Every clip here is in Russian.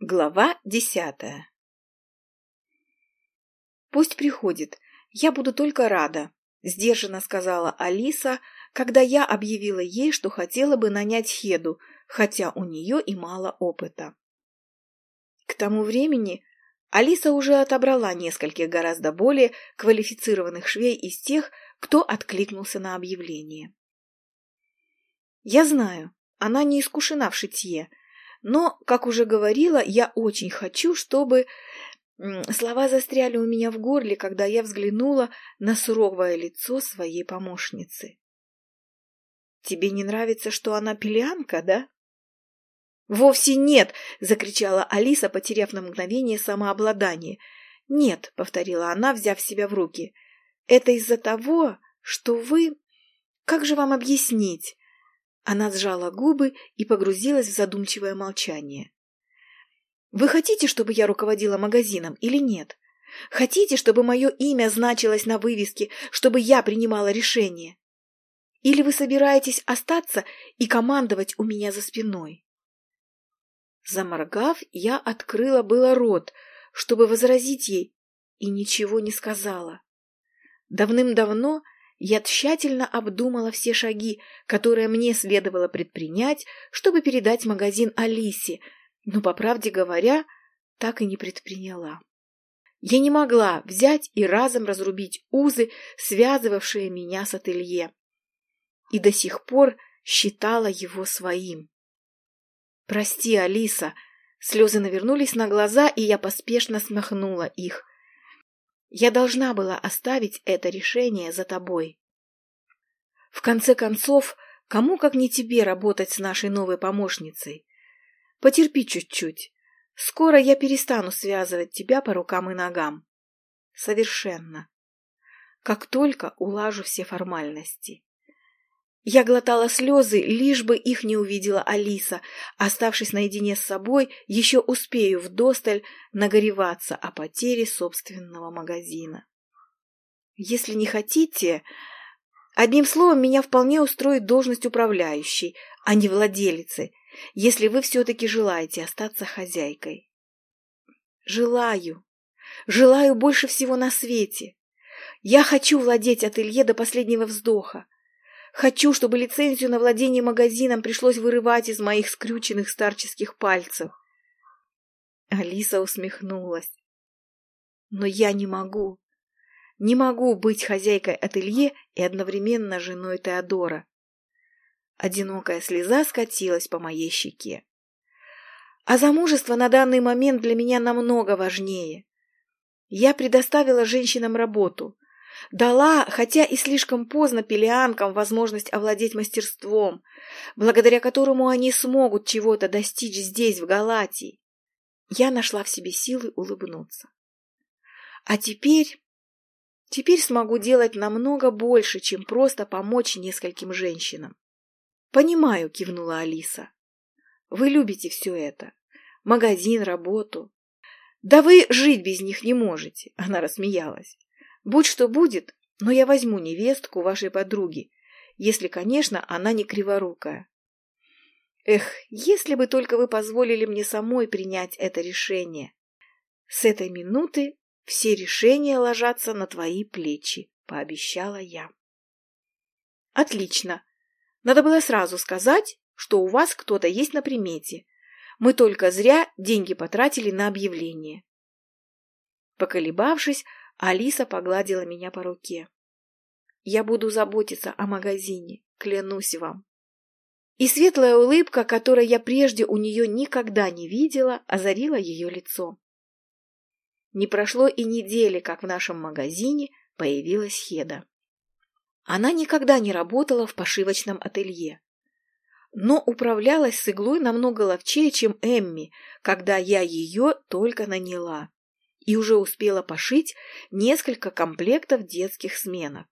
Глава десятая «Пусть приходит. Я буду только рада», — сдержанно сказала Алиса, когда я объявила ей, что хотела бы нанять Хеду, хотя у нее и мало опыта. К тому времени Алиса уже отобрала нескольких гораздо более квалифицированных швей из тех, кто откликнулся на объявление. Я знаю, она не искушена в шитье, но, как уже говорила, я очень хочу, чтобы... Слова застряли у меня в горле, когда я взглянула на суровое лицо своей помощницы. «Тебе не нравится, что она пелианка, да?» «Вовсе нет!» — закричала Алиса, потеряв на мгновение самообладание. «Нет», — повторила она, взяв себя в руки. «Это из-за того, что вы... Как же вам объяснить? Она сжала губы и погрузилась в задумчивое молчание. «Вы хотите, чтобы я руководила магазином или нет? Хотите, чтобы мое имя значилось на вывеске, чтобы я принимала решение? Или вы собираетесь остаться и командовать у меня за спиной?» Заморгав, я открыла было рот, чтобы возразить ей, и ничего не сказала. Давным-давно я тщательно обдумала все шаги, которые мне следовало предпринять, чтобы передать магазин Алисе, но, по правде говоря, так и не предприняла. Я не могла взять и разом разрубить узы, связывавшие меня с ателье, и до сих пор считала его своим. «Прости, Алиса!» Слезы навернулись на глаза, и я поспешно смахнула их. Я должна была оставить это решение за тобой. В конце концов, кому как не тебе работать с нашей новой помощницей? Потерпи чуть-чуть. Скоро я перестану связывать тебя по рукам и ногам. Совершенно. Как только улажу все формальности. Я глотала слезы, лишь бы их не увидела Алиса. Оставшись наедине с собой, еще успею вдосталь нагореваться о потере собственного магазина. Если не хотите... Одним словом, меня вполне устроит должность управляющей, а не владелицы, если вы все-таки желаете остаться хозяйкой. Желаю. Желаю больше всего на свете. Я хочу владеть ателье до последнего вздоха. Хочу, чтобы лицензию на владение магазином пришлось вырывать из моих скрюченных старческих пальцев. Алиса усмехнулась. Но я не могу. Не могу быть хозяйкой ателье и одновременно женой Теодора. Одинокая слеза скатилась по моей щеке. А замужество на данный момент для меня намного важнее. Я предоставила женщинам работу, Дала, хотя и слишком поздно, пелианкам возможность овладеть мастерством, благодаря которому они смогут чего-то достичь здесь, в Галатии. Я нашла в себе силы улыбнуться. А теперь... Теперь смогу делать намного больше, чем просто помочь нескольким женщинам. «Понимаю», — кивнула Алиса. «Вы любите все это. Магазин, работу. Да вы жить без них не можете», — она рассмеялась. Будь что будет, но я возьму невестку вашей подруги, если, конечно, она не криворукая. Эх, если бы только вы позволили мне самой принять это решение. С этой минуты все решения ложатся на твои плечи, пообещала я. Отлично. Надо было сразу сказать, что у вас кто-то есть на примете. Мы только зря деньги потратили на объявление. Поколебавшись, Алиса погладила меня по руке. «Я буду заботиться о магазине, клянусь вам». И светлая улыбка, которой я прежде у нее никогда не видела, озарила ее лицо. Не прошло и недели, как в нашем магазине появилась Хеда. Она никогда не работала в пошивочном ателье, но управлялась с иглой намного ловчее, чем Эмми, когда я ее только наняла и уже успела пошить несколько комплектов детских сменок.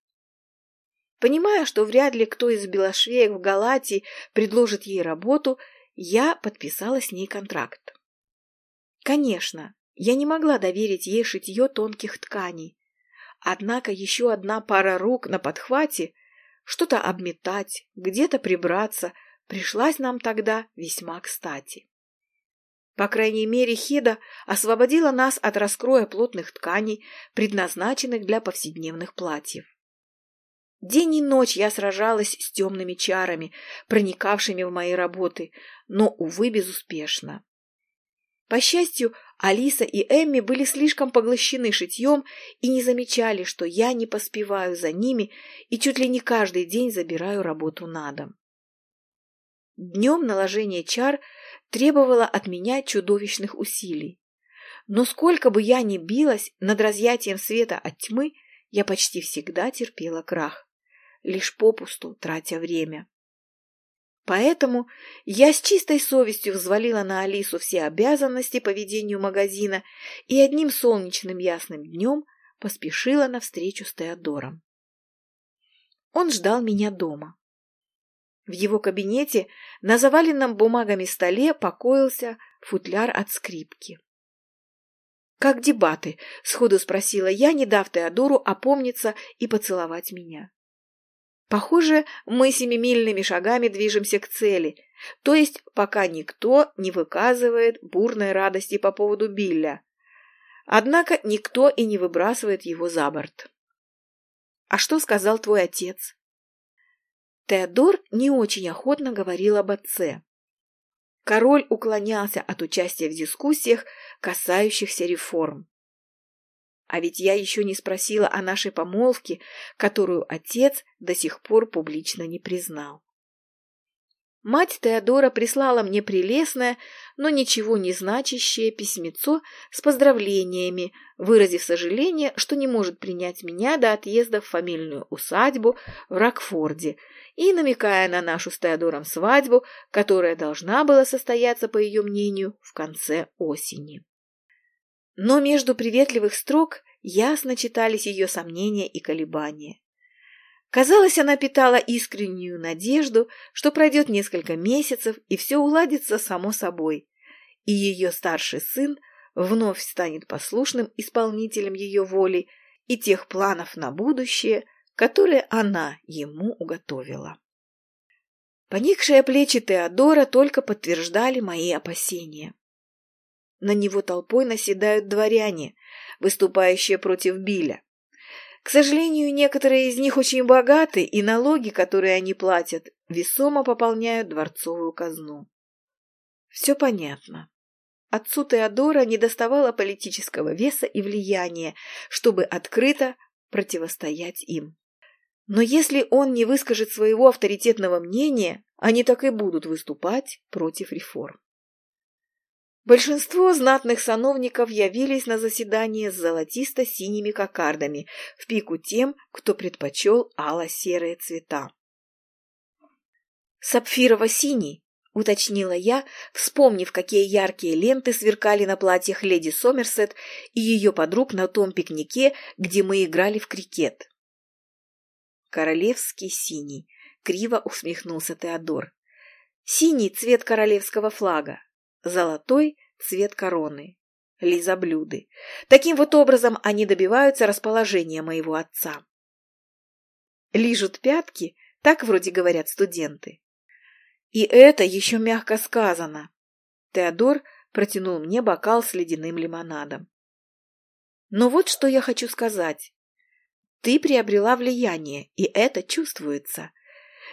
Понимая, что вряд ли кто из белошвеек в Галатии предложит ей работу, я подписала с ней контракт. Конечно, я не могла доверить ей шитье тонких тканей. Однако еще одна пара рук на подхвате, что-то обметать, где-то прибраться, пришлась нам тогда весьма кстати. По крайней мере, Хеда освободила нас от раскроя плотных тканей, предназначенных для повседневных платьев. День и ночь я сражалась с темными чарами, проникавшими в мои работы, но, увы, безуспешно. По счастью, Алиса и Эмми были слишком поглощены шитьем и не замечали, что я не поспеваю за ними и чуть ли не каждый день забираю работу на дом. Днем наложение чар требовало от меня чудовищных усилий. Но сколько бы я ни билась над разъятием света от тьмы, я почти всегда терпела крах, лишь попусту тратя время. Поэтому я с чистой совестью взвалила на Алису все обязанности по ведению магазина и одним солнечным ясным днем поспешила навстречу с Теодором. Он ждал меня дома. В его кабинете на заваленном бумагами столе покоился футляр от скрипки. «Как дебаты?» — сходу спросила я, не дав Теодору опомниться и поцеловать меня. Похоже, мы семимильными шагами движемся к цели, то есть пока никто не выказывает бурной радости по поводу Билля. Однако никто и не выбрасывает его за борт. «А что сказал твой отец?» Теодор не очень охотно говорил об отце. Король уклонялся от участия в дискуссиях, касающихся реформ. А ведь я еще не спросила о нашей помолвке, которую отец до сих пор публично не признал. Мать Теодора прислала мне прелестное, но ничего не значащее письмецо с поздравлениями, выразив сожаление, что не может принять меня до отъезда в фамильную усадьбу в Рокфорде, и намекая на нашу с Теодором свадьбу, которая должна была состояться, по ее мнению, в конце осени. Но между приветливых строк ясно читались ее сомнения и колебания. Казалось, она питала искреннюю надежду, что пройдет несколько месяцев и все уладится само собой, и ее старший сын вновь станет послушным исполнителем ее воли и тех планов на будущее, которые она ему уготовила. Поникшие плечи Теодора только подтверждали мои опасения. На него толпой наседают дворяне, выступающие против Биля. К сожалению, некоторые из них очень богаты, и налоги, которые они платят, весомо пополняют дворцовую казну. Все понятно. Отцу Теодора не доставало политического веса и влияния, чтобы открыто противостоять им. Но если он не выскажет своего авторитетного мнения, они так и будут выступать против реформ. Большинство знатных сановников явились на заседание с золотисто-синими кокардами, в пику тем, кто предпочел ало-серые цвета. «Сапфирово-синий», — уточнила я, вспомнив, какие яркие ленты сверкали на платьях леди Сомерсет и ее подруг на том пикнике, где мы играли в крикет. «Королевский синий», — криво усмехнулся Теодор. «Синий цвет королевского флага, Золотой – цвет короны. Лизоблюды. Таким вот образом они добиваются расположения моего отца. Лижут пятки, так вроде говорят студенты. И это еще мягко сказано. Теодор протянул мне бокал с ледяным лимонадом. Но вот что я хочу сказать. Ты приобрела влияние, и это чувствуется.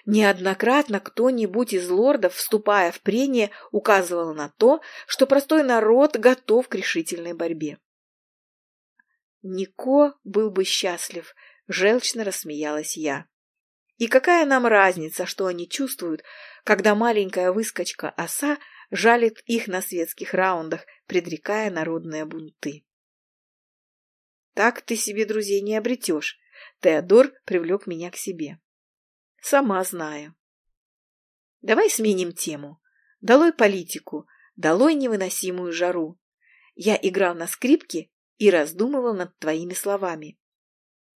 Неоднократно кто-нибудь из лордов, вступая в прение, указывал на то, что простой народ готов к решительной борьбе. Нико был бы счастлив, желчно рассмеялась я. И какая нам разница, что они чувствуют, когда маленькая выскочка оса жалит их на светских раундах, предрекая народные бунты. Так ты себе друзей не обретешь. Теодор привлек меня к себе. Сама знаю. Давай сменим тему. Долой политику, долой невыносимую жару. Я играл на скрипке и раздумывал над твоими словами.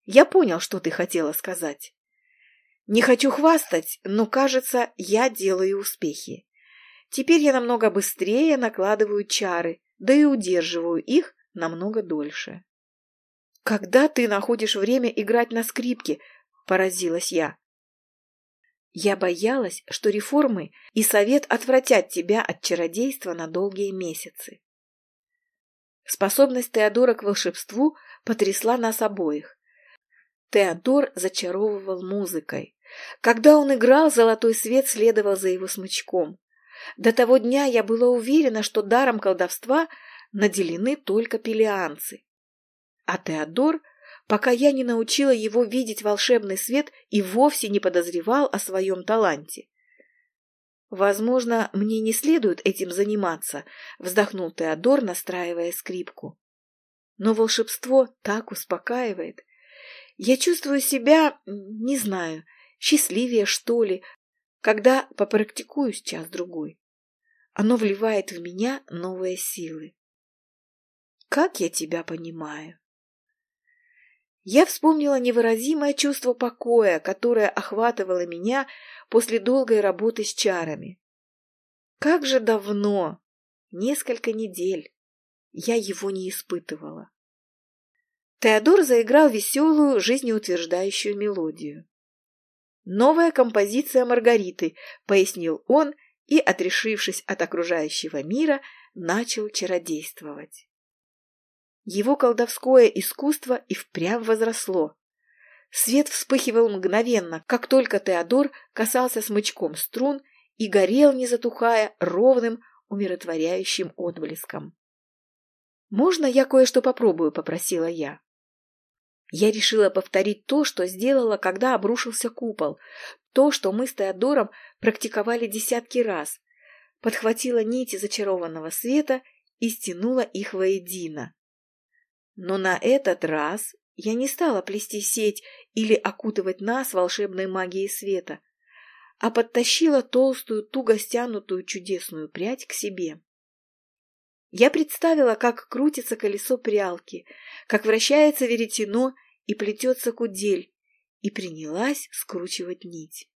Я понял, что ты хотела сказать. Не хочу хвастать, но, кажется, я делаю успехи. Теперь я намного быстрее накладываю чары, да и удерживаю их намного дольше. «Когда ты находишь время играть на скрипке?» – поразилась я. Я боялась, что реформы и совет отвратят тебя от чародейства на долгие месяцы. Способность Теодора к волшебству потрясла нас обоих. Теодор зачаровывал музыкой. Когда он играл, золотой свет следовал за его смычком. До того дня я была уверена, что даром колдовства наделены только пелианцы. А Теодор, пока я не научила его видеть волшебный свет, и вовсе не подозревал о своем таланте. «Возможно, мне не следует этим заниматься», — вздохнул Теодор, настраивая скрипку. «Но волшебство так успокаивает. Я чувствую себя, не знаю, счастливее, что ли, когда попрактикуюсь час-другой. Оно вливает в меня новые силы. Как я тебя понимаю? Я вспомнила невыразимое чувство покоя, которое охватывало меня после долгой работы с чарами. Как же давно, несколько недель, я его не испытывала. Теодор заиграл веселую, жизнеутверждающую мелодию. «Новая композиция Маргариты», — пояснил он и, отрешившись от окружающего мира, начал чародействовать. Его колдовское искусство и впрямь возросло. Свет вспыхивал мгновенно, как только Теодор касался смычком струн и горел, не затухая, ровным, умиротворяющим отблеском. «Можно я кое-что попробую?» — попросила я. Я решила повторить то, что сделала, когда обрушился купол, то, что мы с Теодором практиковали десятки раз. Подхватила нити зачарованного света и стянула их воедино. Но на этот раз я не стала плести сеть или окутывать нас волшебной магией света, а подтащила толстую, туго стянутую чудесную прядь к себе. Я представила, как крутится колесо прялки, как вращается веретено и плетется кудель, и принялась скручивать нить.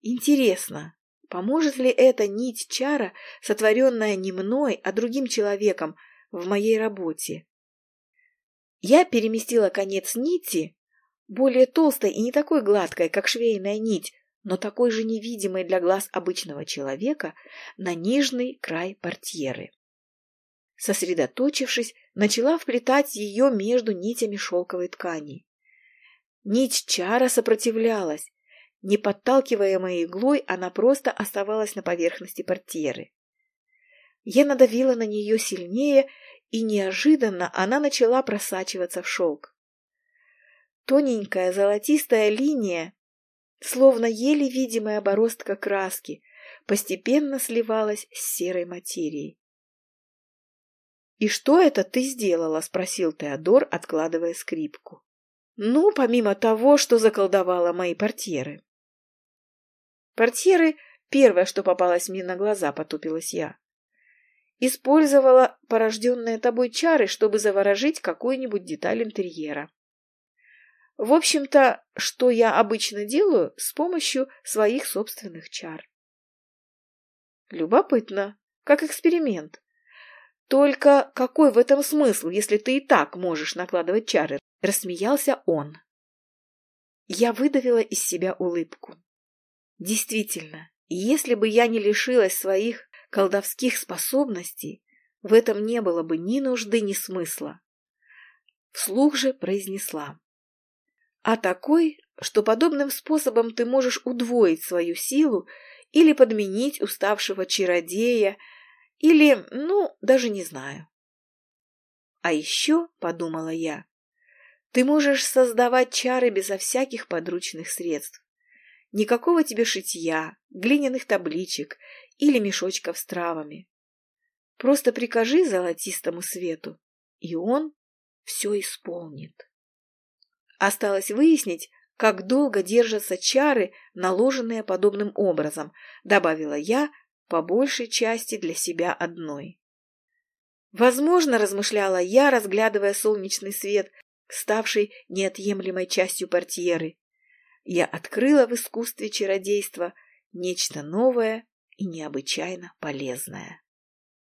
Интересно, поможет ли эта нить чара, сотворенная не мной, а другим человеком, в моей работе? Я переместила конец нити, более толстой и не такой гладкой, как швейная нить, но такой же невидимой для глаз обычного человека, на нижний край портьеры. Сосредоточившись, начала вплетать ее между нитями шелковой ткани. Нить чара сопротивлялась. Не подталкиваемая иглой, она просто оставалась на поверхности портьеры. Я надавила на нее сильнее, и неожиданно она начала просачиваться в шелк. Тоненькая золотистая линия, словно еле видимая бороздка краски, постепенно сливалась с серой материей. «И что это ты сделала?» — спросил Теодор, откладывая скрипку. «Ну, помимо того, что заколдовала мои портьеры». «Портьеры — первое, что попалось мне на глаза», — потупилась я. «Использовала порожденные тобой чары, чтобы заворожить какую-нибудь деталь интерьера». В общем-то, что я обычно делаю с помощью своих собственных чар. Любопытно, как эксперимент. «Только какой в этом смысл, если ты и так можешь накладывать чары?» — рассмеялся он. Я выдавила из себя улыбку. Действительно, если бы я не лишилась своих колдовских способностей, в этом не было бы ни нужды, ни смысла. Вслух же произнесла. А такой, что подобным способом ты можешь удвоить свою силу или подменить уставшего чародея, или, ну, даже не знаю. А еще, подумала я, ты можешь создавать чары безо всяких подручных средств. Никакого тебе шитья, глиняных табличек или мешочков с травами. Просто прикажи золотистому свету, и он все исполнит. Осталось выяснить, как долго держатся чары, наложенные подобным образом, добавила я, по большей части для себя одной. Возможно, размышляла я, разглядывая солнечный свет, ставший неотъемлемой частью портьеры. Я открыла в искусстве чародейства нечто новое и необычайно полезное.